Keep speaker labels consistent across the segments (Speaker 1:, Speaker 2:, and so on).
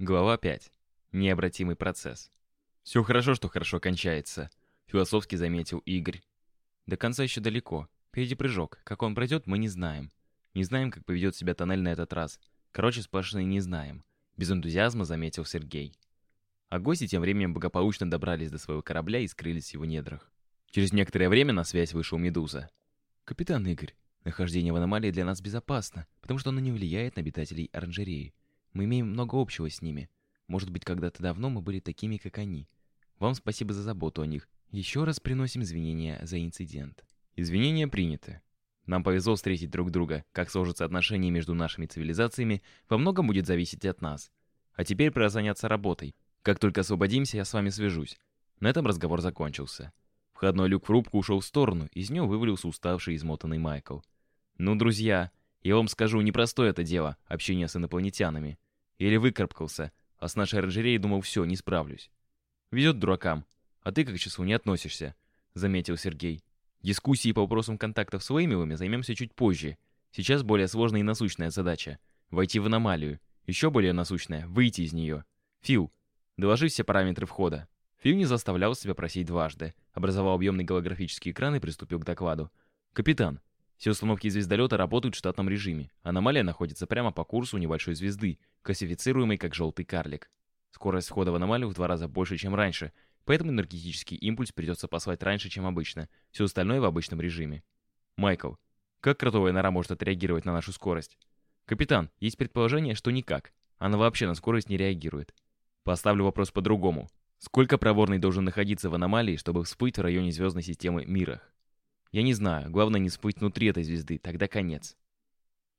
Speaker 1: Глава 5. Необратимый процесс. «Все хорошо, что хорошо кончается», — философски заметил Игорь. «До конца еще далеко. Впереди прыжок. Как он пройдет, мы не знаем. Не знаем, как поведет себя тоннель на этот раз. Короче, сплошные не знаем», — без энтузиазма заметил Сергей. А гости тем временем благополучно добрались до своего корабля и скрылись в его недрах. Через некоторое время на связь вышел Медуза. «Капитан Игорь, нахождение в аномалии для нас безопасно, потому что оно не влияет на обитателей оранжереи. Мы имеем много общего с ними. Может быть, когда-то давно мы были такими, как они. Вам спасибо за заботу о них. Еще раз приносим извинения за инцидент». Извинения приняты. Нам повезло встретить друг друга. Как сложатся отношения между нашими цивилизациями, во многом будет зависеть от нас. А теперь пора заняться работой. Как только освободимся, я с вами свяжусь. На этом разговор закончился. Входной люк в рубку ушел в сторону, из него вывалился уставший и измотанный Майкл. «Ну, друзья, я вам скажу, непростое это дело, общение с инопланетянами. Или выкарабкался, а с нашей оранжереей думал, все, не справлюсь. Везет дуракам. А ты как к числу не относишься», — заметил Сергей. Дискуссии по вопросам контактов с Уэймилами займемся чуть позже. Сейчас более сложная и насущная задача — войти в аномалию. Еще более насущная — выйти из нее. Фил, доложи все параметры входа. Фил не заставлял себя просить дважды. Образовал объемный голографический экран и приступил к докладу. «Капитан, все установки звездолета работают в штатном режиме. Аномалия находится прямо по курсу небольшой звезды, классифицируемой как «желтый карлик». Скорость входа в аномалию в два раза больше, чем раньше, поэтому энергетический импульс придется послать раньше, чем обычно. Все остальное в обычном режиме. Майкл, как кротовая нора может отреагировать на нашу скорость? Капитан, есть предположение, что никак. Она вообще на скорость не реагирует. Поставлю вопрос по-другому. Сколько проворный должен находиться в аномалии, чтобы всплыть в районе звездной системы Мирах? Я не знаю, главное не всплыть внутри этой звезды, тогда конец.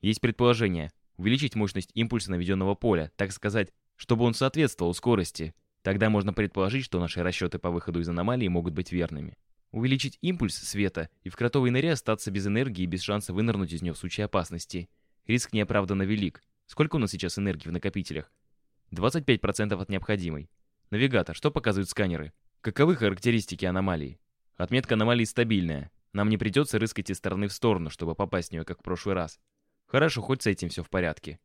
Speaker 1: Есть предположение. Увеличить мощность импульса наведенного поля, так сказать, чтобы он соответствовал скорости. Тогда можно предположить, что наши расчеты по выходу из аномалии могут быть верными. Увеличить импульс света и в кротовой норе остаться без энергии и без шанса вынырнуть из нее в случае опасности. Риск неоправданно велик. Сколько у нас сейчас энергии в накопителях? 25% от необходимой. Навигатор, что показывают сканеры? Каковы характеристики аномалии? Отметка аномалии стабильная. Нам не придется рыскать из стороны в сторону, чтобы попасть в нее, как в прошлый раз. Хорошо, хоть с этим все в порядке.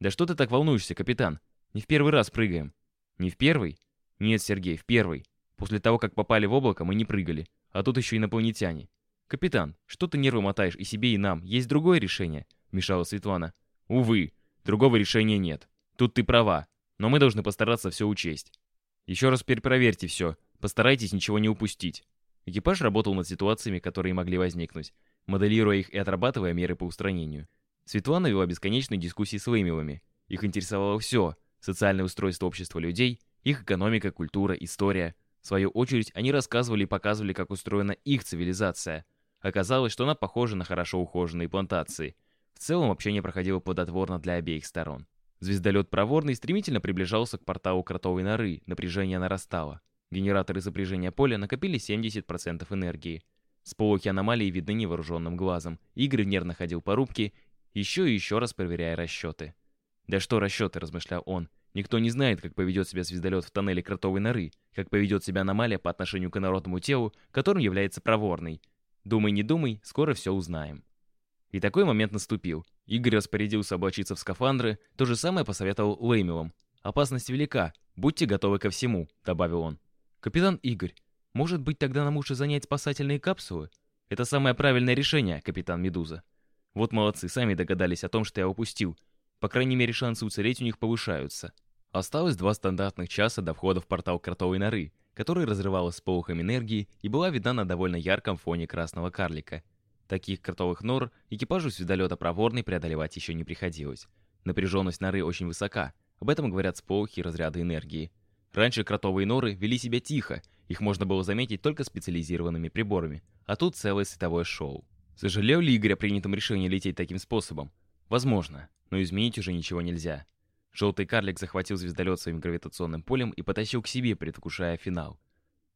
Speaker 1: Да что ты так волнуешься, капитан? Не в первый раз прыгаем. Не в первый? Нет, Сергей, в первый. После того, как попали в облако, мы не прыгали. А тут еще инопланетяне. Капитан, что ты нервы мотаешь и себе, и нам? Есть другое решение? Мешала Светлана. Увы, другого решения нет. Тут ты права. Но мы должны постараться все учесть. Еще раз перепроверьте все. Постарайтесь ничего не упустить. Экипаж работал над ситуациями, которые могли возникнуть, моделируя их и отрабатывая меры по устранению. Светлана вела бесконечные дискуссии с Веймилами. Их интересовало все – социальное устройство общества людей, их экономика, культура, история. В свою очередь, они рассказывали и показывали, как устроена их цивилизация. Оказалось, что она похожа на хорошо ухоженные плантации. В целом, общение проходило плодотворно для обеих сторон. Звездолет «Проворный» стремительно приближался к порталу Кротовой норы, напряжение нарастало. Генераторы запряжения поля накопили 70% энергии. Сполохи аномалии видны невооруженным глазом. Игорь нервно ходил по рубке, еще и еще раз проверяя расчеты. «Да что расчеты?» – размышлял он. «Никто не знает, как поведет себя звездолет в тоннеле кротовой норы, как поведет себя аномалия по отношению к инородному телу, которым является проворный. Думай, не думай, скоро все узнаем». И такой момент наступил. Игорь распорядился облачиться в скафандры, то же самое посоветовал Леймилам. «Опасность велика, будьте готовы ко всему», — добавил он. «Капитан Игорь, может быть, тогда нам лучше занять спасательные капсулы? Это самое правильное решение, капитан Медуза». Вот молодцы, сами догадались о том, что я упустил. По крайней мере, шансы уцелеть у них повышаются. Осталось два стандартных часа до входа в портал кротовой норы, который разрывалась с полухом энергии и была видна на довольно ярком фоне красного карлика. Таких кротовых нор экипажу звездолета «Проворный» преодолевать еще не приходилось. Напряженность норы очень высока, об этом говорят сполохи и разряды энергии. Раньше кротовые норы вели себя тихо, их можно было заметить только специализированными приборами, а тут целое световое шоу. Сожалел ли Игорь о принятом решении лететь таким способом? Возможно, но изменить уже ничего нельзя. Желтый карлик захватил звездолет своим гравитационным полем и потащил к себе, предвкушая финал.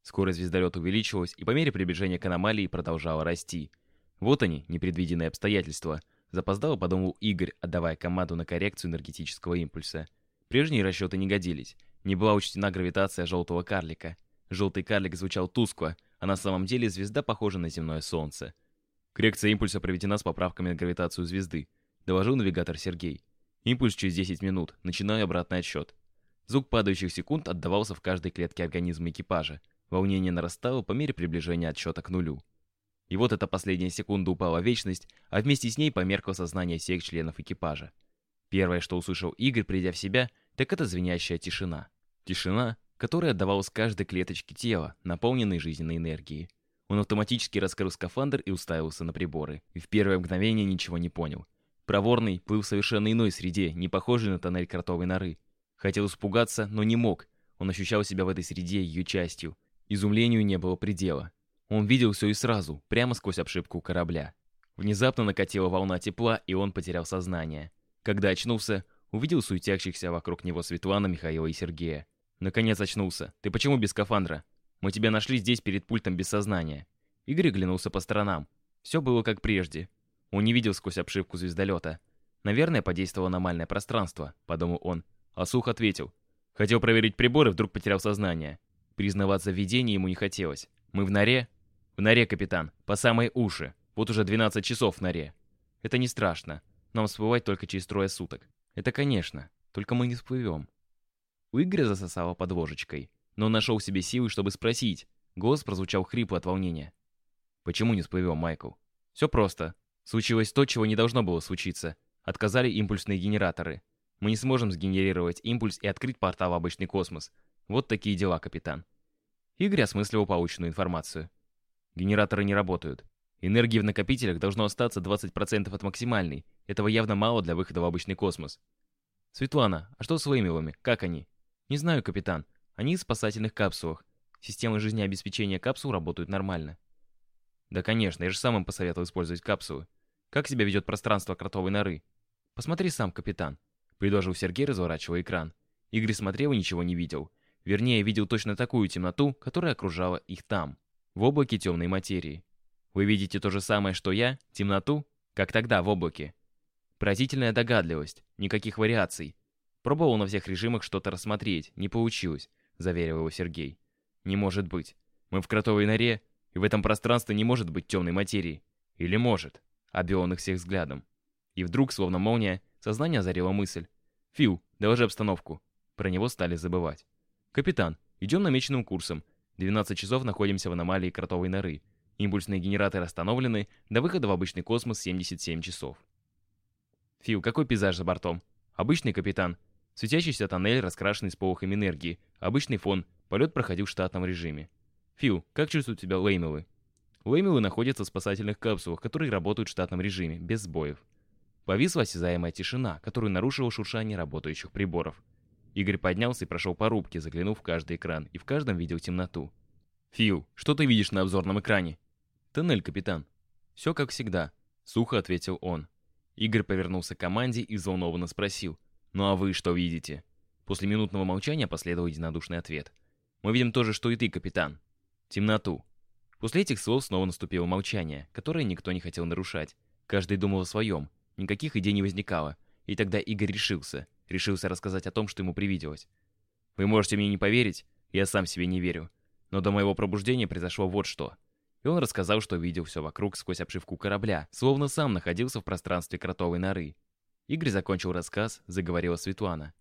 Speaker 1: Скорость звездолета увеличилась, и по мере приближения к аномалии продолжала расти. Вот они, непредвиденные обстоятельства. Запоздало подумал Игорь, отдавая команду на коррекцию энергетического импульса. Прежние расчеты не годились. Не была учтена гравитация желтого карлика. Желтый карлик звучал тускло, а на самом деле звезда похожа на земное солнце. Коррекция импульса проведена с поправками на гравитацию звезды. Доложил навигатор Сергей. Импульс через 10 минут. Начинаю обратный отсчет. Звук падающих секунд отдавался в каждой клетке организма экипажа. Волнение нарастало по мере приближения отсчета к нулю. И вот эта последняя секунда упала в вечность, а вместе с ней померкло сознание всех членов экипажа. Первое, что услышал Игорь, придя в себя, так это звенящая тишина. Тишина, которая отдавалась каждой клеточке тела, наполненной жизненной энергией. Он автоматически раскрыл скафандр и уставился на приборы. И в первое мгновение ничего не понял. Проворный плыл в совершенно иной среде, не похожей на тоннель кротовой норы. Хотел испугаться, но не мог. Он ощущал себя в этой среде ее частью. Изумлению не было предела. Он видел все и сразу, прямо сквозь обшивку корабля. Внезапно накатила волна тепла, и он потерял сознание. Когда очнулся, увидел суетящихся вокруг него Светлана, Михаила и Сергея. Наконец очнулся. «Ты почему без скафандра? Мы тебя нашли здесь перед пультом без сознания». Игорь оглянулся по сторонам. Все было как прежде. Он не видел сквозь обшивку звездолета. «Наверное, подействовало аномальное пространство», — подумал он. А Сух ответил. Хотел проверить приборы, вдруг потерял сознание. Признаваться в видении ему не хотелось. «Мы в норе?» «В норе, капитан. По самые уши. Вот уже 12 часов в норе. Это не страшно. Нам всплывать только через трое суток. Это конечно. Только мы не всплывем». У Игоря засосало под ложечкой, но он нашел в себе силы, чтобы спросить. Голос прозвучал хрипло от волнения. «Почему не всплывем, Майкл?» «Все просто. Случилось то, чего не должно было случиться. Отказали импульсные генераторы. Мы не сможем сгенерировать импульс и открыть портал в обычный космос. Вот такие дела, капитан». Игорь осмысливал полученную информацию. Генераторы не работают. Энергии в накопителях должно остаться 20% от максимальной. Этого явно мало для выхода в обычный космос. «Светлана, а что с Веймилами? Как они?» «Не знаю, капитан. Они в спасательных капсулах. Системы жизнеобеспечения капсул работают нормально». «Да, конечно, я же сам им посоветовал использовать капсулы. Как себя ведет пространство кротовой норы?» «Посмотри сам, капитан», — предложил Сергей, разворачивая экран. Игорь смотрел и ничего не видел. Вернее, видел точно такую темноту, которая окружала их там, в облаке темной материи. Вы видите то же самое, что я, темноту, как тогда в облаке. Поразительная догадливость, никаких вариаций. Пробовал на всех режимах что-то рассмотреть, не получилось, заверил его Сергей. Не может быть. Мы в кротовой норе, и в этом пространстве не может быть темной материи. Или может? Обвел он их всех взглядом. И вдруг, словно молния, сознание озарила мысль. «Фил, доложи обстановку». Про него стали забывать. «Капитан, идем намеченным курсом. 12 часов находимся в аномалии кротовой норы. Импульсные генераторы остановлены, до выхода в обычный космос 77 часов». «Фил, какой пейзаж за бортом?» «Обычный, капитан. Светящийся тоннель, раскрашенный с полохами энергии. Обычный фон. Полет проходил в штатном режиме. Фил, как чувствуют себя Леймелы? Леймелы находятся в спасательных капсулах, которые работают в штатном режиме, без сбоев. Повисла осязаемая тишина, которую нарушило шуршание работающих приборов. Игорь поднялся и прошел по рубке, заглянув в каждый экран, и в каждом видел темноту. «Фил, что ты видишь на обзорном экране?» «Тоннель, капитан». «Все как всегда», — сухо ответил он. Игорь повернулся к команде и взволнованно спросил. «Ну а вы что видите?» После минутного молчания последовал единодушный ответ. «Мы видим то же, что и ты, капитан. Темноту». После этих слов снова наступило молчание, которое никто не хотел нарушать. Каждый думал о своем. Никаких идей не возникало. И тогда Игорь решился. Решился рассказать о том, что ему привиделось. «Вы можете мне не поверить, я сам себе не верю. Но до моего пробуждения произошло вот что». И он рассказал, что видел все вокруг сквозь обшивку корабля, словно сам находился в пространстве кротовой норы. Игорь закончил рассказ, заговорила Светлана.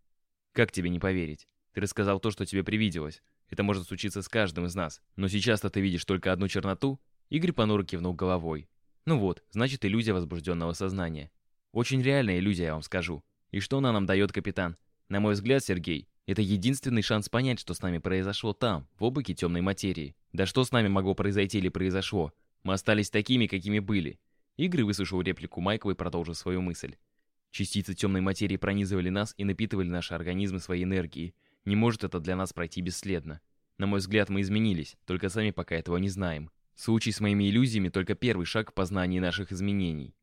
Speaker 1: «Как тебе не поверить? Ты рассказал то, что тебе привиделось. Это может случиться с каждым из нас. Но сейчас-то ты видишь только одну черноту?» Игорь понуро кивнул головой. «Ну вот, значит, иллюзия возбужденного сознания. Очень реальная иллюзия, я вам скажу. И что она нам дает, капитан? На мой взгляд, Сергей, это единственный шанс понять, что с нами произошло там, в облаке темной материи. Да что с нами могло произойти или произошло? Мы остались такими, какими были. Игорь выслушал реплику Майкла и продолжил свою мысль. Частицы темной материи пронизывали нас и напитывали наши организмы своей энергией. Не может это для нас пройти бесследно. На мой взгляд, мы изменились, только сами пока этого не знаем. Случай с моими иллюзиями только первый шаг в познании наших изменений.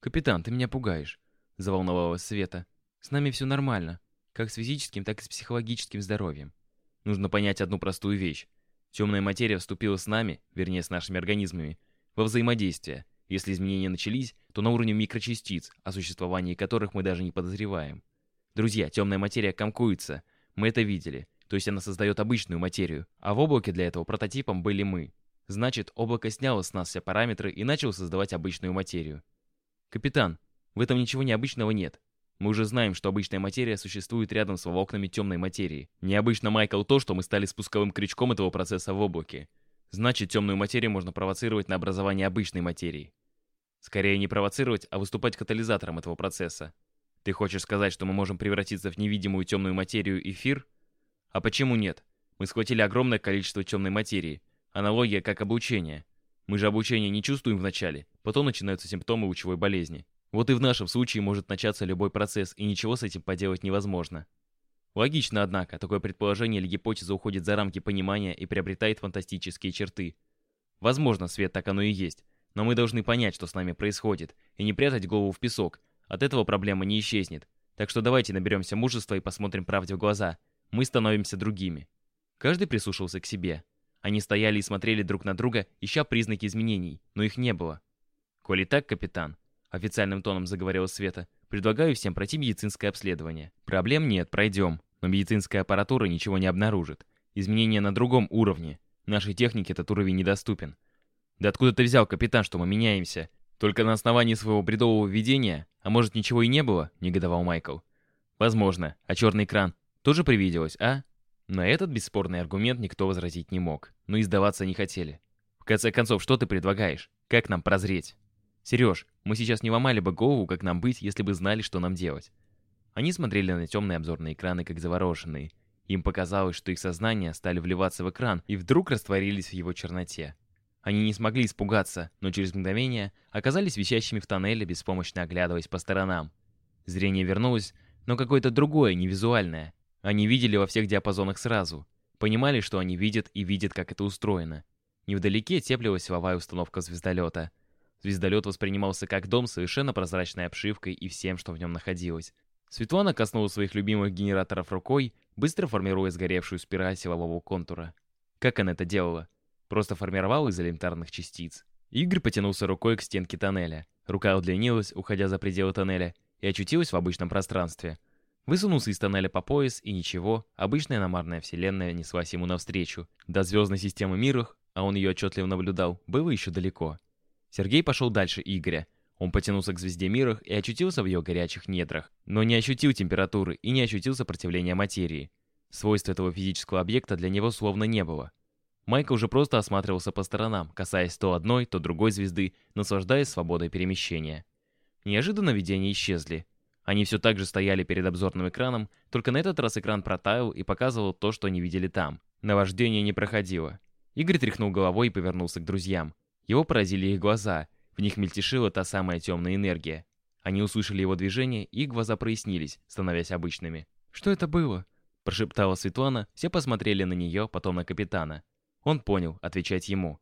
Speaker 1: «Капитан, ты меня пугаешь», — заволновалась Света. «С нами все нормально, как с физическим, так и с психологическим здоровьем. Нужно понять одну простую вещь. Темная материя вступила с нами, вернее, с нашими организмами, во взаимодействие, если изменения начались, то на уровне микрочастиц, о существовании которых мы даже не подозреваем. Друзья, темная материя комкуется. Мы это видели. То есть она создает обычную материю. А в облаке для этого прототипом были мы. Значит, облако сняло с нас все параметры и начало создавать обычную материю. Капитан, в этом ничего необычного нет. Мы уже знаем, что обычная материя существует рядом с волокнами темной материи. Необычно, Майкл, то, что мы стали спусковым крючком этого процесса в облаке. Значит, темную материю можно провоцировать на образование обычной материи. Скорее не провоцировать, а выступать катализатором этого процесса. Ты хочешь сказать, что мы можем превратиться в невидимую темную материю эфир? А почему нет? Мы схватили огромное количество темной материи. Аналогия как обучение. Мы же обучение не чувствуем вначале, потом начинаются симптомы лучевой болезни. Вот и в нашем случае может начаться любой процесс, и ничего с этим поделать невозможно. Логично, однако, такое предположение или гипотеза уходит за рамки понимания и приобретает фантастические черты. Возможно, Свет, так оно и есть. Но мы должны понять, что с нами происходит, и не прятать голову в песок. От этого проблема не исчезнет. Так что давайте наберемся мужества и посмотрим правде в глаза. Мы становимся другими. Каждый прислушался к себе. Они стояли и смотрели друг на друга, ища признаки изменений, но их не было. «Коли так, капитан, Официальным тоном заговорила Света. Предлагаю всем пройти медицинское обследование. Проблем нет, пройдем. Но медицинская аппаратура ничего не обнаружит. Изменения на другом уровне. Нашей технике этот уровень недоступен. Да откуда ты взял, капитан, что мы меняемся? Только на основании своего бредового видения? А может, ничего и не было? Негодовал Майкл. Возможно. А черный экран тоже привиделось, а? На этот бесспорный аргумент никто возразить не мог. Но и сдаваться не хотели. В конце концов, что ты предлагаешь? Как нам прозреть? «Сереж, мы сейчас не ломали бы голову, как нам быть, если бы знали, что нам делать». Они смотрели на темные обзорные экраны, как завороженные. Им показалось, что их сознания стали вливаться в экран и вдруг растворились в его черноте. Они не смогли испугаться, но через мгновение оказались висящими в тоннеле, беспомощно оглядываясь по сторонам. Зрение вернулось, но какое-то другое, невизуальное. Они видели во всех диапазонах сразу. Понимали, что они видят и видят, как это устроено. Невдалеке теплилась силовая установка звездолета — Звездолет воспринимался как дом с совершенно прозрачной обшивкой и всем, что в нем находилось. Светлана коснулась своих любимых генераторов рукой, быстро формируя сгоревшую спираль силового контура. Как она это делала? Просто формировала из элементарных частиц. Игорь потянулся рукой к стенке тоннеля. Рука удлинилась, уходя за пределы тоннеля, и очутилась в обычном пространстве. Высунулся из тоннеля по пояс, и ничего, обычная намарная вселенная неслась ему навстречу. До звездной системы мирах, а он ее отчетливо наблюдал, было еще далеко. Сергей пошел дальше Игоря. Он потянулся к звезде мирах и очутился в ее горячих недрах, но не ощутил температуры и не ощутил сопротивления материи. Свойств этого физического объекта для него словно не было. Майкл уже просто осматривался по сторонам, касаясь то одной, то другой звезды, наслаждаясь свободой перемещения. Неожиданно видения исчезли. Они все так же стояли перед обзорным экраном, только на этот раз экран протаял и показывал то, что они видели там. Наваждение не проходило. Игорь тряхнул головой и повернулся к друзьям. Его поразили их глаза, в них мельтешила та самая темная энергия. Они услышали его движение, и их глаза прояснились, становясь обычными. «Что это было?» – прошептала Светлана, все посмотрели на нее, потом на капитана. Он понял, отвечать ему.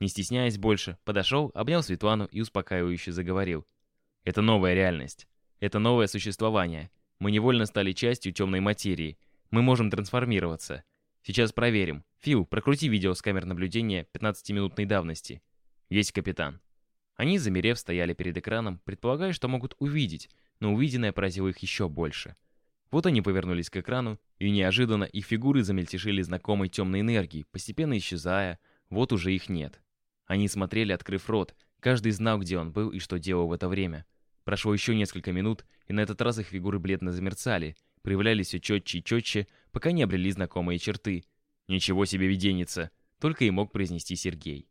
Speaker 1: Не стесняясь больше, подошел, обнял Светлану и успокаивающе заговорил. «Это новая реальность. Это новое существование. Мы невольно стали частью темной материи. Мы можем трансформироваться. Сейчас проверим. Фил, прокрути видео с камер наблюдения 15-минутной давности. «Есть капитан». Они, замерев, стояли перед экраном, предполагая, что могут увидеть, но увиденное поразило их еще больше. Вот они повернулись к экрану, и неожиданно их фигуры замельтешили знакомой темной энергией, постепенно исчезая, вот уже их нет. Они смотрели, открыв рот, каждый знал, где он был и что делал в это время. Прошло еще несколько минут, и на этот раз их фигуры бледно замерцали, проявлялись все четче и четче, пока не обрели знакомые черты. «Ничего себе виденница!» — только и мог произнести Сергей.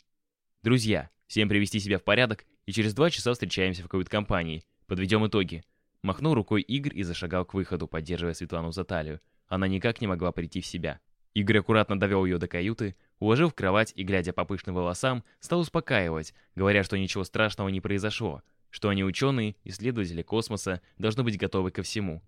Speaker 1: Друзья, всем привести себя в порядок, и через два часа встречаемся в кают-компании. Подведем итоги. Махнул рукой Игорь и зашагал к выходу, поддерживая Светлану за талию. Она никак не могла прийти в себя. Игорь аккуратно довел ее до каюты, уложил в кровать и, глядя по пышным волосам, стал успокаивать, говоря, что ничего страшного не произошло, что они ученые, исследователи космоса, должны быть готовы ко всему.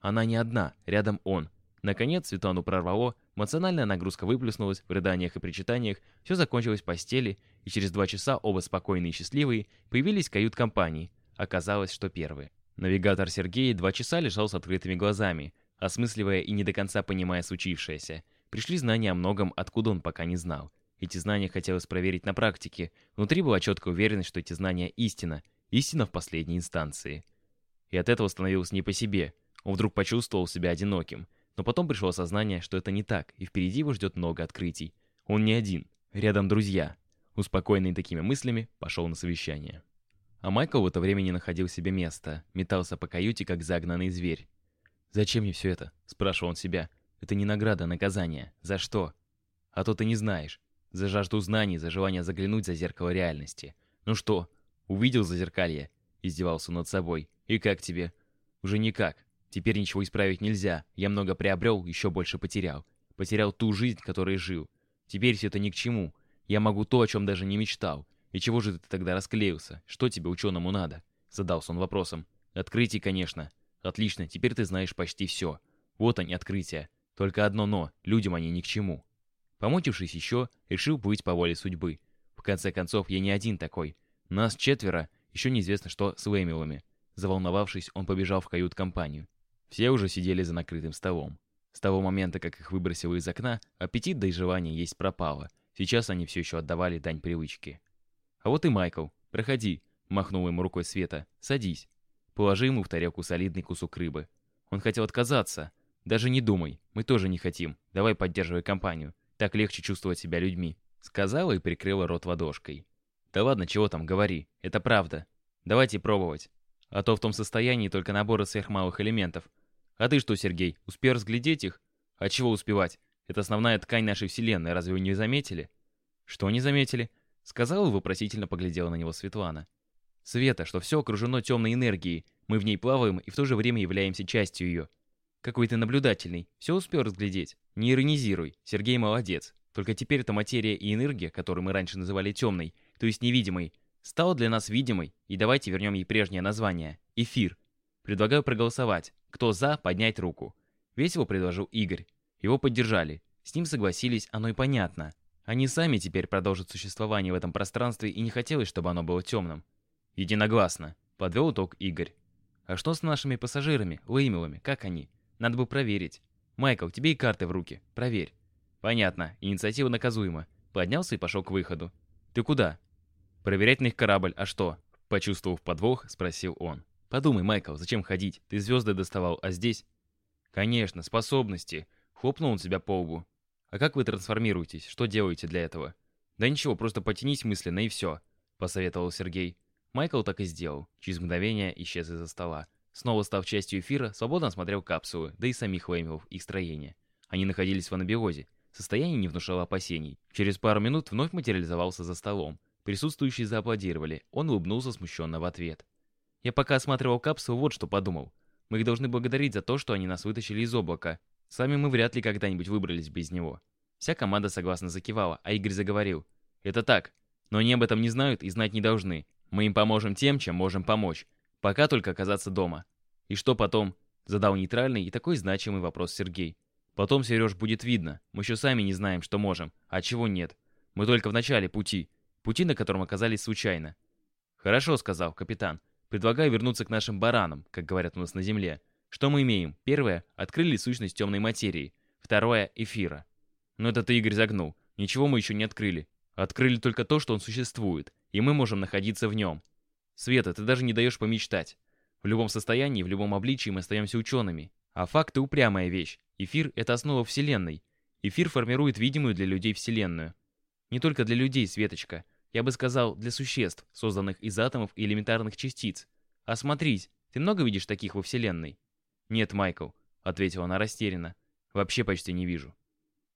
Speaker 1: Она не одна, рядом он. Наконец Светлану прорвало, эмоциональная нагрузка выплеснулась в рыданиях и причитаниях, все закончилось в постели, и через два часа оба спокойные и счастливые появились в кают-компании. Оказалось, что первые. Навигатор Сергея два часа лежал с открытыми глазами, осмысливая и не до конца понимая случившееся. Пришли знания о многом, откуда он пока не знал. Эти знания хотелось проверить на практике. Внутри была четкая уверенность, что эти знания истина. Истина в последней инстанции. И от этого становилось не по себе. Он вдруг почувствовал себя одиноким. Но потом пришло осознание, что это не так, и впереди его ждет много открытий. Он не один. Рядом друзья. Успокоенный такими мыслями, пошел на совещание. А Майкл в это время не находил себе места, метался по каюте, как загнанный зверь. «Зачем мне все это?» – спрашивал он себя. «Это не награда, а наказание. За что?» «А то ты не знаешь. За жажду знаний, за желание заглянуть за зеркало реальности. Ну что, увидел зазеркалье?» – издевался над собой. «И как тебе?» «Уже никак. Теперь ничего исправить нельзя. Я много приобрел, еще больше потерял. Потерял ту жизнь, которой жил. Теперь все это ни к чему. Я могу то, о чем даже не мечтал. И чего же ты тогда расклеился? Что тебе ученому надо?» Задался он вопросом. «Открытие, конечно. Отлично, теперь ты знаешь почти все. Вот они, открытия. Только одно «но». Людям они ни к чему». Помучившись еще, решил плыть по воле судьбы. В конце концов, я не один такой. Нас четверо, еще неизвестно что с Лэмилами. Заволновавшись, он побежал в кают-компанию. Все уже сидели за накрытым столом. С того момента, как их выбросило из окна, аппетит да и желание есть пропало. Сейчас они все еще отдавали дань привычке. «А вот и Майкл. Проходи», — махнул ему рукой Света. «Садись». Положи ему в тарелку солидный кусок рыбы. Он хотел отказаться. «Даже не думай, мы тоже не хотим. Давай поддерживай компанию. Так легче чувствовать себя людьми», — сказала и прикрыла рот ладошкой. «Да ладно, чего там, говори. Это правда. Давайте пробовать. А то в том состоянии только наборы сверхмалых элементов. А ты что, Сергей, успел разглядеть их? А чего успевать? Это основная ткань нашей вселенной, разве вы не заметили? Что не заметили? Сказала и вопросительно поглядела на него Светлана. Света, что все окружено темной энергией, мы в ней плаваем и в то же время являемся частью ее. Какой ты наблюдательный, все успел разглядеть. Не иронизируй, Сергей молодец. Только теперь эта материя и энергия, которую мы раньше называли темной, то есть невидимой, стала для нас видимой, и давайте вернем ей прежнее название – эфир. Предлагаю проголосовать. Кто за, поднять руку. Весело предложил Игорь. Его поддержали. С ним согласились, оно и понятно. Они сами теперь продолжат существование в этом пространстве, и не хотелось, чтобы оно было темным. Единогласно. Подвел итог Игорь. А что с нашими пассажирами, леймилами, как они? Надо бы проверить. Майкл, тебе и карты в руки. Проверь. Понятно, инициатива наказуема. Поднялся и пошел к выходу. Ты куда? Проверять на их корабль, а что? Почувствовав подвох, спросил он. Подумай, Майкл, зачем ходить? Ты звезды доставал, а здесь? Конечно, способности. Хлопнул он себя по лбу. А как вы трансформируетесь? Что делаете для этого? Да ничего, просто потянись мысленно и все, посоветовал Сергей. Майкл так и сделал. Через мгновение исчез из-за стола. Снова став частью эфира, свободно осмотрел капсулы, да и самих Веймилов, их строение. Они находились в анабиозе. Состояние не внушало опасений. Через пару минут вновь материализовался за столом. Присутствующие зааплодировали. Он улыбнулся смущенно в ответ. Я пока осматривал капсулу, вот что подумал. Мы их должны благодарить за то, что они нас вытащили из облака. Сами мы вряд ли когда-нибудь выбрались без него. Вся команда согласно закивала, а Игорь заговорил. Это так. Но они об этом не знают и знать не должны. Мы им поможем тем, чем можем помочь. Пока только оказаться дома. И что потом? Задал нейтральный и такой значимый вопрос Сергей. Потом, Сереж, будет видно. Мы еще сами не знаем, что можем, а чего нет. Мы только в начале пути. Пути, на котором оказались случайно. Хорошо, сказал капитан. Предлагаю вернуться к нашим баранам, как говорят у нас на Земле. Что мы имеем? Первое — открыли сущность темной материи. Второе — эфира. Но это ты, Игорь, загнул. Ничего мы еще не открыли. Открыли только то, что он существует и мы можем находиться в нем. Света, ты даже не даешь помечтать. В любом состоянии, в любом обличии мы остаемся учеными. А факты упрямая вещь. Эфир — это основа Вселенной. Эфир формирует видимую для людей Вселенную. Не только для людей, Светочка. Я бы сказал, для существ, созданных из атомов и элементарных частиц. Осмотрись, ты много видишь таких во Вселенной? Нет, Майкл, — ответила она растерянно. Вообще почти не вижу.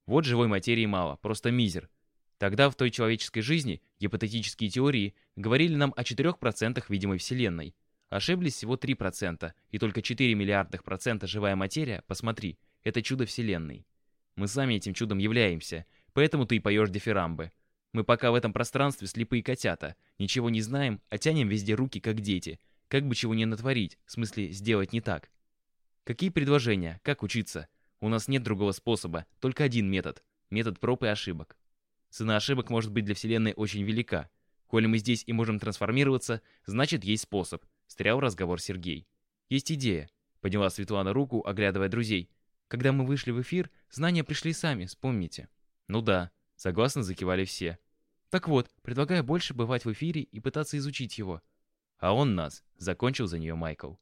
Speaker 1: Вот живой материи мало, просто мизер. Тогда в той человеческой жизни гипотетические теории говорили нам о 4% видимой Вселенной. Ошиблись всего 3%, и только 4 миллиардных процента живая материя, посмотри, это чудо Вселенной. Мы сами этим чудом являемся, поэтому ты и поешь дифирамбы. Мы пока в этом пространстве слепые котята, ничего не знаем, а тянем везде руки, как дети. Как бы чего не натворить, в смысле сделать не так. Какие предложения? Как учиться? У нас нет другого способа, только один метод. Метод проб и ошибок. Цена ошибок может быть для Вселенной очень велика. Коли мы здесь и можем трансформироваться, значит есть способ. Стрял разговор Сергей. Есть идея. Подняла Светлана руку, оглядывая друзей. Когда мы вышли в эфир, знания пришли сами, вспомните. Ну да, согласно закивали все. Так вот, предлагаю больше бывать в эфире и пытаться изучить его. А он нас, закончил за нее Майкл.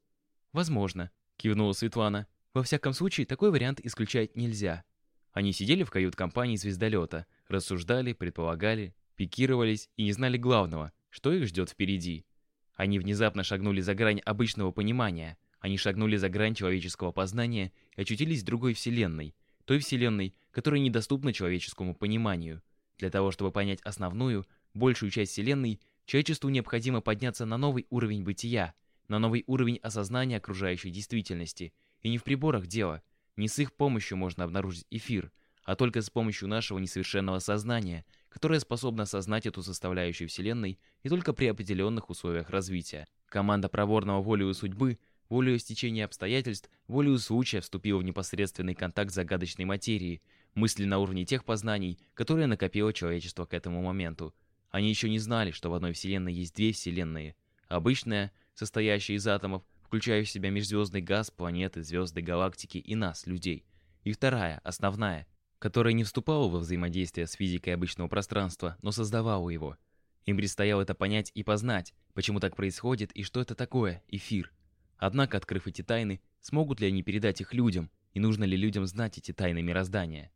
Speaker 1: Возможно, кивнула Светлана. Во всяком случае, такой вариант исключать нельзя. Они сидели в кают-компании звездолета, рассуждали, предполагали, пикировались и не знали главного, что их ждет впереди. Они внезапно шагнули за грань обычного понимания. Они шагнули за грань человеческого познания и очутились в другой вселенной. Той вселенной, которая недоступна человеческому пониманию. Для того, чтобы понять основную, большую часть вселенной, человечеству необходимо подняться на новый уровень бытия, на новый уровень осознания окружающей действительности. И не в приборах дело. Не с их помощью можно обнаружить эфир, а только с помощью нашего несовершенного сознания – которая способна осознать эту составляющую Вселенной и только при определенных условиях развития. Команда проворного волею судьбы, волею стечения обстоятельств, волею случая вступила в непосредственный контакт с загадочной материей, мысли на уровне тех познаний, которые накопило человечество к этому моменту. Они еще не знали, что в одной Вселенной есть две Вселенные. Обычная, состоящая из атомов, включающая в себя межзвездный газ, планеты, звезды, галактики и нас, людей. И вторая, основная, которая не вступала во взаимодействие с физикой обычного пространства, но создавала его. Им предстояло это понять и познать, почему так происходит и что это такое эфир. Однако, открыв эти тайны, смогут ли они передать их людям, и нужно ли людям знать эти тайны мироздания?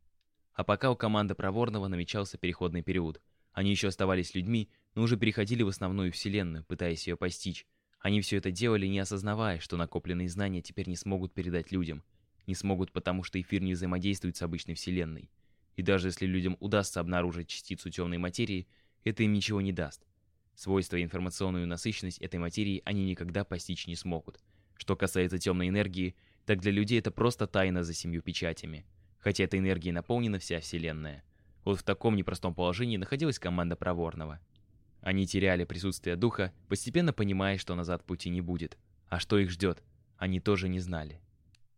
Speaker 1: А пока у команды Проворного намечался переходный период. Они еще оставались людьми, но уже переходили в основную вселенную, пытаясь ее постичь. Они все это делали, не осознавая, что накопленные знания теперь не смогут передать людям – не смогут, потому что эфир не взаимодействует с обычной Вселенной. И даже если людям удастся обнаружить частицу темной материи, это им ничего не даст. Свойства и информационную насыщенность этой материи они никогда постичь не смогут. Что касается темной энергии, так для людей это просто тайна за семью печатями. Хотя этой энергией наполнена вся Вселенная. Вот в таком непростом положении находилась команда Проворного. Они теряли присутствие духа, постепенно понимая, что назад пути не будет. А что их ждет, они тоже не знали.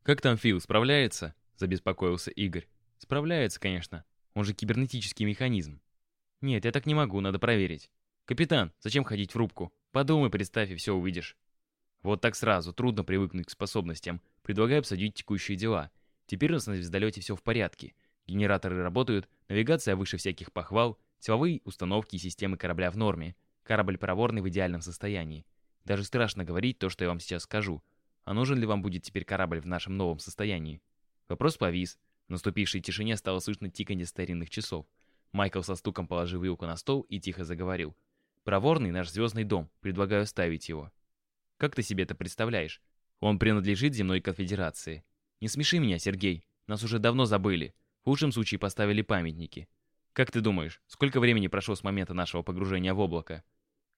Speaker 1: «Как там Фил, справляется?» — забеспокоился Игорь. «Справляется, конечно. Он же кибернетический механизм». «Нет, я так не могу, надо проверить». «Капитан, зачем ходить в рубку? Подумай, представь, и все увидишь». Вот так сразу, трудно привыкнуть к способностям. Предлагаю обсудить текущие дела. Теперь у нас на звездолете все в порядке. Генераторы работают, навигация выше всяких похвал, силовые установки и системы корабля в норме. Корабль проворный в идеальном состоянии. Даже страшно говорить то, что я вам сейчас скажу. А нужен ли вам будет теперь корабль в нашем новом состоянии? Вопрос повис. В наступившей тишине стало слышно тиканье старинных часов. Майкл со стуком положил вилку на стол и тихо заговорил. «Проворный наш звездный дом. Предлагаю ставить его». «Как ты себе это представляешь? Он принадлежит земной конфедерации. Не смеши меня, Сергей. Нас уже давно забыли. В лучшем случае поставили памятники. Как ты думаешь, сколько времени прошло с момента нашего погружения в облако?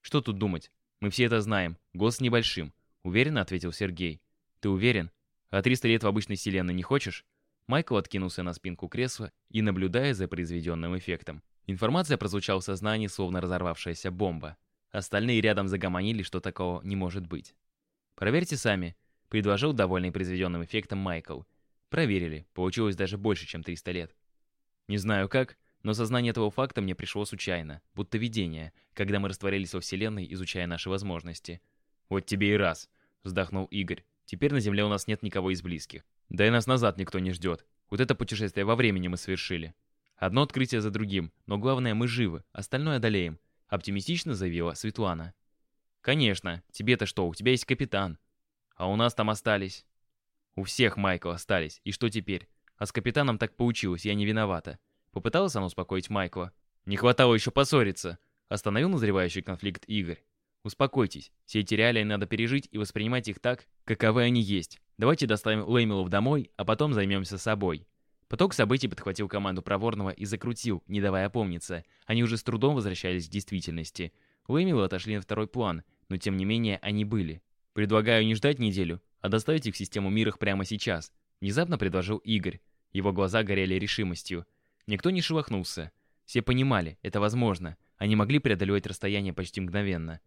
Speaker 1: Что тут думать? Мы все это знаем. Гос небольшим. Уверенно ответил Сергей. Ты уверен? А 300 лет в обычной вселенной не хочешь? Майкл откинулся на спинку кресла и, наблюдая за произведенным эффектом. Информация прозвучала в сознании, словно разорвавшаяся бомба. Остальные рядом загомонили, что такого не может быть. «Проверьте сами», — предложил довольный произведенным эффектом Майкл. Проверили, получилось даже больше, чем 300 лет. Не знаю как, но сознание этого факта мне пришло случайно, будто видение, когда мы растворились во Вселенной, изучая наши возможности. «Вот тебе и раз», — вздохнул Игорь. «Теперь на Земле у нас нет никого из близких. Да и нас назад никто не ждет. Вот это путешествие во времени мы совершили. Одно открытие за другим, но главное, мы живы, остальное одолеем», — оптимистично заявила Светлана. «Конечно. Тебе-то что, у тебя есть капитан. А у нас там остались». «У всех, Майкл, остались. И что теперь? А с капитаном так получилось, я не виновата». Попыталась она успокоить Майкла. «Не хватало еще поссориться», — остановил назревающий конфликт Игорь. Успокойтесь, все эти реалии надо пережить и воспринимать их так, каковы они есть. Давайте доставим Леймилов домой, а потом займемся собой. Поток событий подхватил команду Проворного и закрутил, не давая опомниться. Они уже с трудом возвращались к действительности. Леймилы отошли на второй план, но тем не менее они были. «Предлагаю не ждать неделю, а доставить их в систему мирах прямо сейчас», внезапно предложил Игорь. Его глаза горели решимостью. Никто не шелохнулся. Все понимали, это возможно. Они могли преодолевать расстояние почти мгновенно.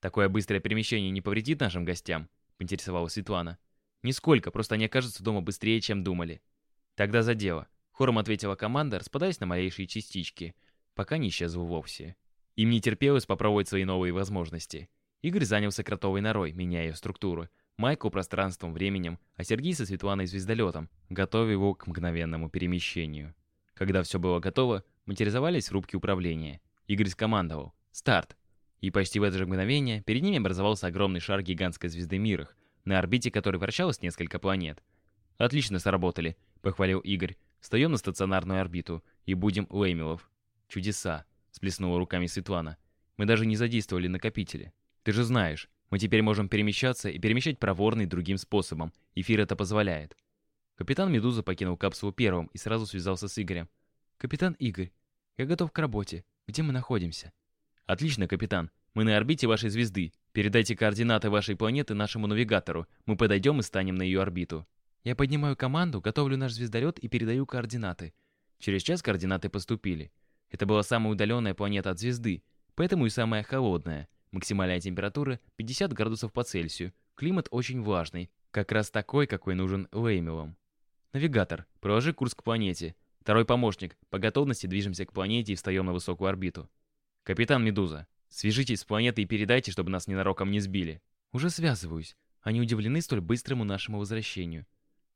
Speaker 1: «Такое быстрое перемещение не повредит нашим гостям?» — поинтересовалась Светлана. «Нисколько, просто они окажутся дома быстрее, чем думали». «Тогда за дело», — хором ответила команда, распадаясь на малейшие частички, пока не исчезла вовсе. Им не терпелось попробовать свои новые возможности. Игорь занялся кротовой норой, меняя ее структуру. Майкл пространством, временем, а Сергей со Светланой звездолетом, готовя его к мгновенному перемещению. Когда все было готово, материализовались рубки управления. Игорь скомандовал «Старт!» И почти в это же мгновение перед ними образовался огромный шар гигантской звезды Мирах, на орбите которой вращалось несколько планет. «Отлично сработали», — похвалил Игорь. «Встаем на стационарную орбиту и будем Леймилов». «Чудеса», — сплеснула руками Светлана. «Мы даже не задействовали накопители. Ты же знаешь, Мы теперь можем перемещаться и перемещать проворный другим способом. Эфир это позволяет. Капитан Медуза покинул капсулу первым и сразу связался с Игорем.
Speaker 2: «Капитан Игорь, я готов к работе. Где мы находимся?»
Speaker 1: «Отлично, капитан. Мы на орбите вашей звезды. Передайте координаты вашей планеты нашему навигатору. Мы подойдем и станем на ее орбиту».
Speaker 2: «Я поднимаю команду, готовлю наш звездолет и передаю координаты».
Speaker 1: Через час координаты поступили. Это была самая удаленная планета от звезды, поэтому и самая холодная. Максимальная температура 50 градусов по Цельсию. Климат очень влажный, как раз такой, какой нужен Леймелам. Навигатор, проложи курс к планете. Второй помощник, по готовности движемся к планете и встаем на высокую орбиту. Капитан Медуза, свяжитесь с планетой и передайте, чтобы нас ненароком не сбили.
Speaker 2: Уже связываюсь. Они удивлены столь быстрому нашему возвращению.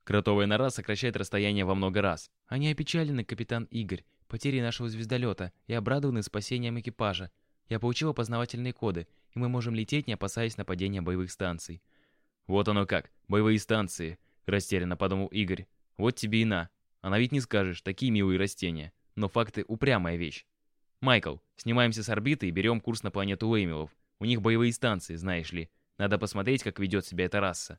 Speaker 1: Кротовая нора сокращает расстояние во много раз.
Speaker 2: Они опечалены, капитан Игорь, потерей нашего звездолета и обрадованы спасением экипажа. Я получил опознавательные коды, и мы можем лететь, не опасаясь нападения боевых станций.
Speaker 1: Вот оно как, боевые станции, растерянно подумал Игорь. Вот тебе и на. Она ведь не скажешь, такие милые растения. Но факты упрямая вещь. Майкл, снимаемся с орбиты и берем курс на планету Уэймилов. У них боевые станции, знаешь ли. Надо посмотреть, как ведет себя эта раса.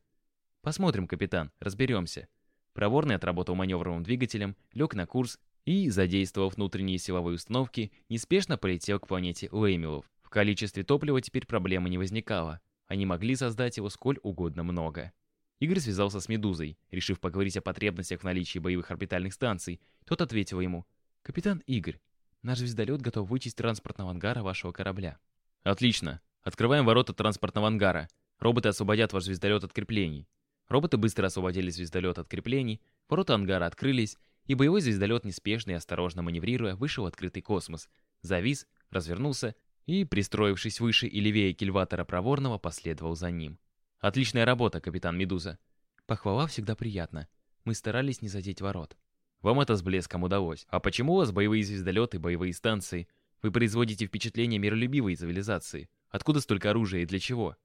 Speaker 1: Посмотрим, капитан, разберемся. Проворный отработал маневровым двигателем, лег на курс и, задействовав внутренние силовые установки, неспешно полетел к планете Уэймилов. В количестве топлива теперь проблемы не возникало. Они могли создать его сколь угодно много. Игорь связался с Медузой, решив поговорить о потребностях в наличии боевых орбитальных станций. Тот ответил ему,
Speaker 2: «Капитан Игорь, наш звездолет готов выйти из транспортного ангара вашего корабля».
Speaker 1: «Отлично. Открываем ворота транспортного ангара. Роботы освободят ваш звездолет от креплений». Роботы быстро освободили звездолет от креплений, ворота ангара открылись, и боевой звездолет, неспешно и осторожно маневрируя, вышел в открытый космос, завис, развернулся и, пристроившись выше и левее кильватора проворного, последовал за ним. Отличная работа, капитан Медуза.
Speaker 2: Похвала всегда приятна. Мы старались не задеть ворот.
Speaker 1: Вам это с блеском удалось. А почему у вас боевые звездолеты, боевые станции? Вы производите впечатление миролюбивой цивилизации. Откуда столько оружия и для чего?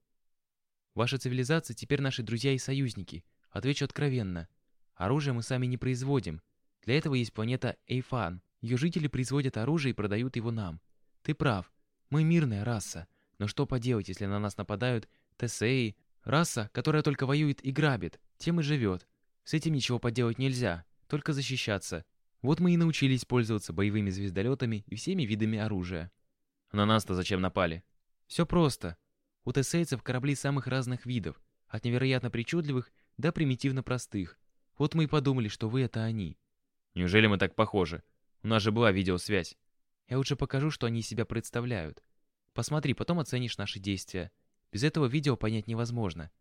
Speaker 2: Ваша цивилизация теперь наши друзья и союзники. Отвечу откровенно. Оружие мы сами не производим. Для этого есть планета Эйфан. Ее жители производят оружие и продают его нам. Ты прав. Мы мирная раса. Но что поделать, если на нас нападают Тесеи, Раса, которая только воюет и грабит, тем и живет. С этим ничего поделать нельзя, только защищаться. Вот мы и научились пользоваться боевыми звездолетами и всеми видами оружия.
Speaker 1: На нас-то зачем напали?
Speaker 2: Все просто. У тесейцев корабли самых разных видов, от невероятно причудливых до примитивно простых. Вот мы и подумали, что вы это они.
Speaker 1: Неужели мы так похожи? У нас же была видеосвязь.
Speaker 2: Я лучше покажу, что они из себя представляют. Посмотри, потом оценишь наши действия. Без этого видео понять невозможно.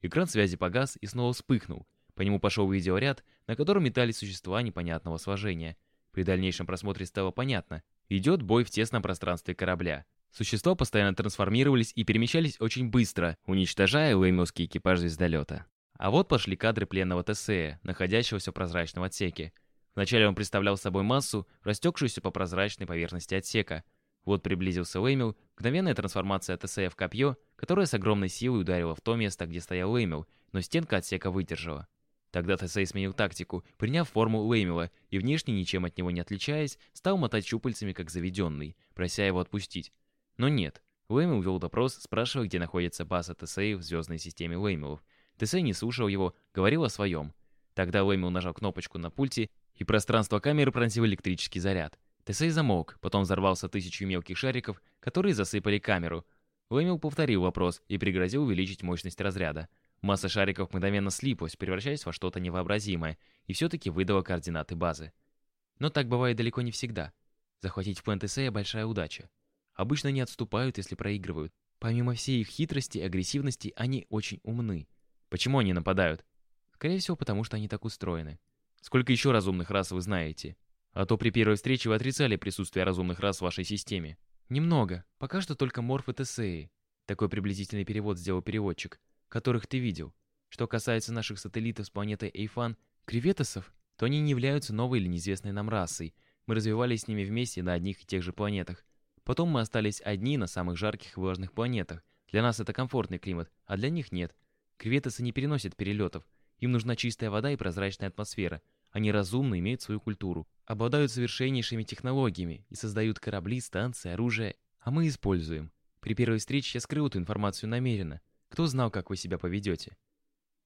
Speaker 1: Экран связи погас и снова вспыхнул. По нему пошел видеоряд, на котором метались существа непонятного сложения. При дальнейшем просмотре стало понятно. Идет бой в тесном пространстве корабля. Существа постоянно трансформировались и перемещались очень быстро, уничтожая уэймовский экипаж звездолета. А вот пошли кадры пленного Тесея, находящегося в прозрачном отсеке. Вначале он представлял собой массу, растекшуюся по прозрачной поверхности отсека – вот приблизился Уэймил, мгновенная трансформация ТСЭ в копье, которое с огромной силой ударило в то место, где стоял Уэймил, но стенка отсека выдержала. Тогда Тесей сменил тактику, приняв форму Уэймила, и внешне ничем от него не отличаясь, стал мотать щупальцами как заведенный, прося его отпустить. Но нет. Уэймил вел допрос, спрашивая, где находится база Тесея в звездной системе Уэймилов. Тесей не слушал его, говорил о своем. Тогда Уэймил нажал кнопочку на пульте, и пространство камеры пронзил электрический заряд. Тесей замолк, потом взорвался тысячу мелких шариков, которые засыпали камеру. Лэмил повторил вопрос и пригрозил увеличить мощность разряда. Масса шариков мгновенно слиплась, превращаясь во что-то невообразимое, и все-таки выдала координаты базы. Но так бывает далеко не всегда. Захватить в план Тесея большая удача. Обычно не отступают, если проигрывают. Помимо всей их хитрости и агрессивности, они очень умны. Почему они нападают? Скорее всего, потому что они так устроены. Сколько еще разумных рас вы знаете? А то при первой встрече вы отрицали присутствие разумных рас в вашей системе. Немного. Пока что только морфы Тесеи. Такой приблизительный перевод сделал переводчик, которых ты видел. Что касается наших сателлитов с планеты Эйфан, креветосов, то они не являются новой или неизвестной нам расой. Мы развивались с ними вместе на одних и тех же планетах. Потом мы остались одни на самых жарких и влажных планетах. Для нас это комфортный климат, а для них нет. Креветосы не переносят перелетов. Им нужна чистая вода и прозрачная атмосфера. Они разумно имеют свою культуру, обладают совершеннейшими технологиями и создают корабли, станции, оружие, а мы используем. При первой встрече я скрыл эту информацию намеренно.
Speaker 2: Кто знал, как вы себя поведете?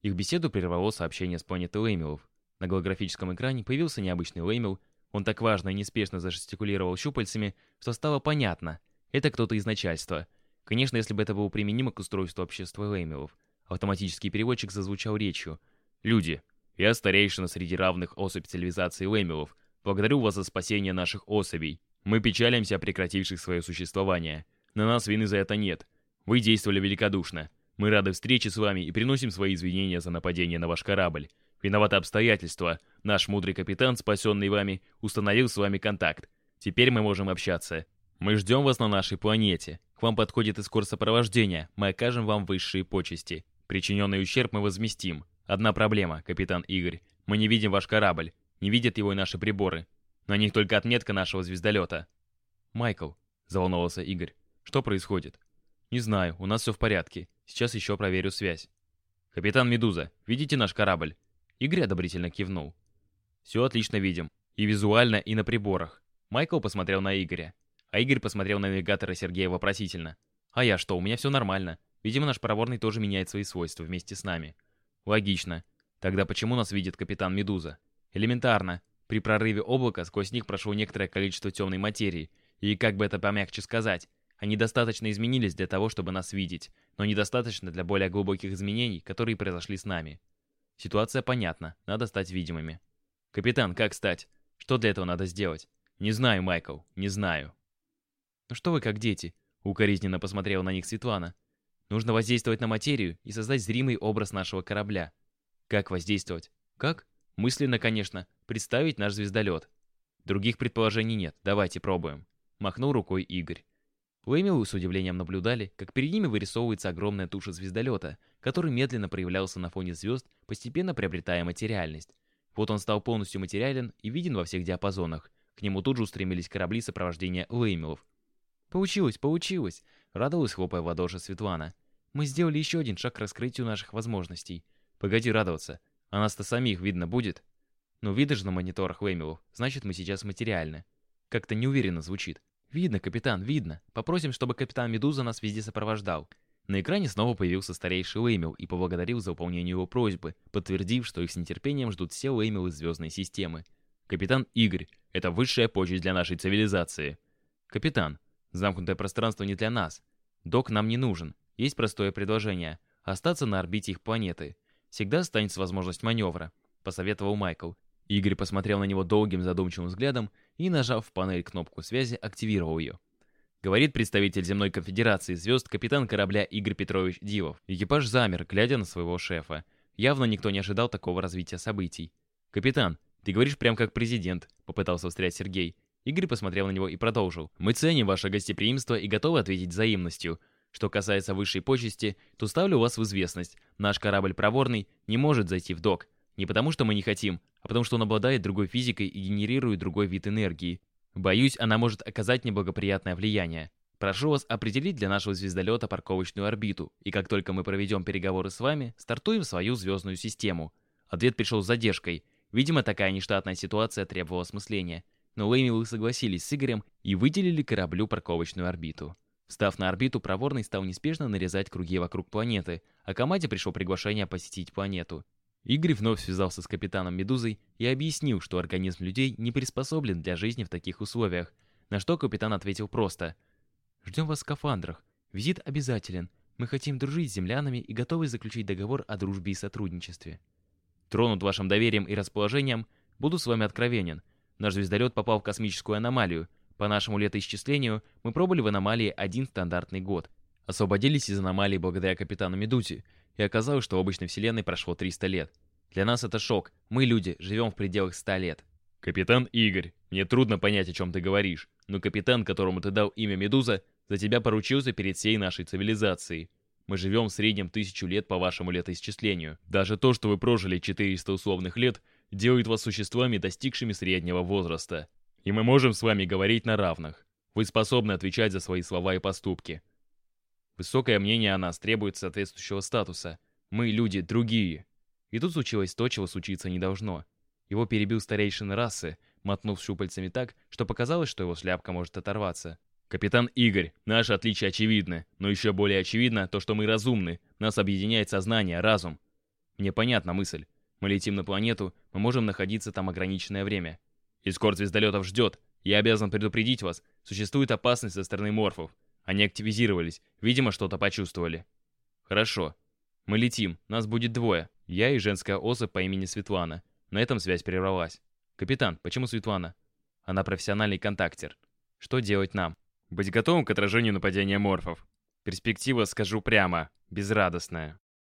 Speaker 2: Их беседу прервало сообщение с планеты Леймилов. На голографическом экране появился необычный Леймил. Он так важно и неспешно зажестикулировал щупальцами, что стало понятно. Это кто-то из начальства. Конечно, если бы это было применимо к устройству общества Леймилов. Автоматический переводчик зазвучал речью. «Люди, я старейшина среди равных особь цивилизации Леймилов. Благодарю вас за спасение наших особей. Мы печалимся о прекративших свое существование. На нас вины за это нет. Вы действовали великодушно. Мы рады встрече с вами и приносим свои извинения за нападение на ваш корабль. Виноваты обстоятельства. Наш мудрый капитан, спасенный вами, установил с вами контакт. Теперь мы можем общаться. Мы ждем вас на нашей планете. К вам подходит эскорт сопровождения. Мы окажем вам высшие почести. Причиненный ущерб мы возместим. Одна проблема, капитан Игорь. Мы не видим ваш корабль. Не видят его и наши приборы. На них только отметка нашего звездолета. Майкл, заволновался Игорь. Что происходит? Не знаю, у нас все в порядке. Сейчас еще проверю связь. Капитан Медуза, видите наш корабль? Игорь одобрительно кивнул. Все отлично видим. И визуально, и на приборах. Майкл посмотрел на Игоря. А Игорь посмотрел на навигатора Сергея вопросительно. А я что, у меня все нормально. Видимо, наш проворный тоже меняет свои свойства вместе с нами. Логично. Тогда почему нас видит капитан Медуза? Элементарно. При прорыве облака сквозь них прошло некоторое количество темной материи. И как бы это помягче сказать, они достаточно изменились для того, чтобы нас видеть, но недостаточно для более глубоких изменений, которые произошли с нами. Ситуация понятна, надо стать видимыми. Капитан, как стать? Что для этого надо сделать? Не знаю, Майкл, не знаю. Ну что вы как дети? Укоризненно посмотрела на них Светлана. Нужно воздействовать на материю и создать зримый образ нашего корабля. Как воздействовать? Как? Мысленно, конечно, представить наш звездолет. Других предположений нет, давайте пробуем. Махнул рукой Игорь. Уэмилы с удивлением наблюдали, как перед ними вырисовывается огромная туша звездолета, который медленно проявлялся на фоне звезд, постепенно приобретая материальность. Вот он стал полностью материален и виден во всех диапазонах. К нему тут же устремились корабли сопровождения Уэмилов. «Получилось, получилось!» — радовалась, хлопая в ладоши Светлана. «Мы сделали еще один шаг к раскрытию наших возможностей. Погоди радоваться. А нас-то самих видно будет?» «Ну, же на мониторах Уэмилов. Значит, мы сейчас материальны». Как-то неуверенно звучит. «Видно, капитан, видно. Попросим, чтобы капитан Медуза нас везде сопровождал». На экране снова появился старейший Леймил и поблагодарил за выполнение его просьбы, подтвердив, что их с нетерпением ждут все Леймилы звездной системы. «Капитан Игорь, это высшая почесть для нашей цивилизации». «Капитан, замкнутое пространство не для нас. Док нам не нужен. Есть простое предложение. Остаться на орбите их планеты. Всегда останется возможность маневра», — посоветовал Майкл. Игорь посмотрел на него долгим задумчивым взглядом и, нажав в панель кнопку связи, активировал ее. Говорит представитель земной конфедерации звезд капитан корабля Игорь Петрович Дивов. Экипаж замер, глядя на своего шефа. Явно никто не ожидал такого развития событий. «Капитан, ты говоришь прям как президент», — попытался встрять Сергей. Игорь посмотрел на него и продолжил. «Мы ценим ваше гостеприимство и готовы ответить взаимностью. Что касается высшей почести, то ставлю вас в известность. Наш корабль проворный не может зайти в док. Не потому, что мы не хотим, а потому что он обладает другой физикой и генерирует другой вид энергии. Боюсь, она может оказать неблагоприятное влияние. Прошу вас определить для нашего звездолета парковочную орбиту, и как только мы проведем переговоры с вами, стартуем свою звездную систему. Ответ пришел с задержкой. Видимо, такая нештатная ситуация требовала осмысления. Но Леймилы согласились с Игорем и выделили кораблю парковочную орбиту. Встав на орбиту, Проворный стал неспешно нарезать круги вокруг планеты, а команде пришло приглашение посетить планету. Игорь вновь связался с капитаном Медузой и объяснил, что организм людей не приспособлен для жизни в таких условиях, на что капитан ответил просто. «Ждем вас в скафандрах. Визит обязателен. Мы хотим дружить с землянами и готовы заключить договор о дружбе и сотрудничестве». «Тронут вашим доверием и расположением, буду с вами откровенен. Наш звездолет попал в космическую аномалию. По нашему летоисчислению мы пробыли в аномалии один стандартный год. Освободились из аномалии благодаря капитану Медузе, и оказалось, что в обычной вселенной прошло 300 лет. Для нас это шок. Мы, люди, живем в пределах 100 лет. Капитан Игорь, мне трудно понять, о чем ты говоришь, но капитан, которому ты дал имя Медуза, за тебя поручился перед всей нашей цивилизацией. Мы живем в среднем тысячу лет по вашему летоисчислению. Даже то, что вы прожили 400 условных лет, делает вас существами, достигшими среднего возраста. И мы можем с вами говорить на равных. Вы способны отвечать за свои слова и поступки. Высокое мнение о нас требует соответствующего статуса. Мы люди другие. И тут случилось то, чего случиться не должно. Его перебил старейшина расы, мотнув щупальцами так, что показалось, что его шляпка может оторваться.
Speaker 1: Капитан Игорь, наше отличие очевидно, но еще более очевидно то, что мы разумны. Нас объединяет сознание, разум. Мне понятна мысль. Мы летим на планету, мы можем находиться там ограниченное время. Эскорт звездолетов ждет. Я обязан предупредить вас. Существует опасность со стороны морфов. Они активизировались, видимо, что-то почувствовали. Хорошо. Мы летим, нас будет двое. Я и женская особь по имени Светлана. На этом связь прервалась. Капитан, почему Светлана? Она профессиональный контактер. Что делать нам? Быть готовым к отражению нападения морфов. Перспектива, скажу прямо, безрадостная.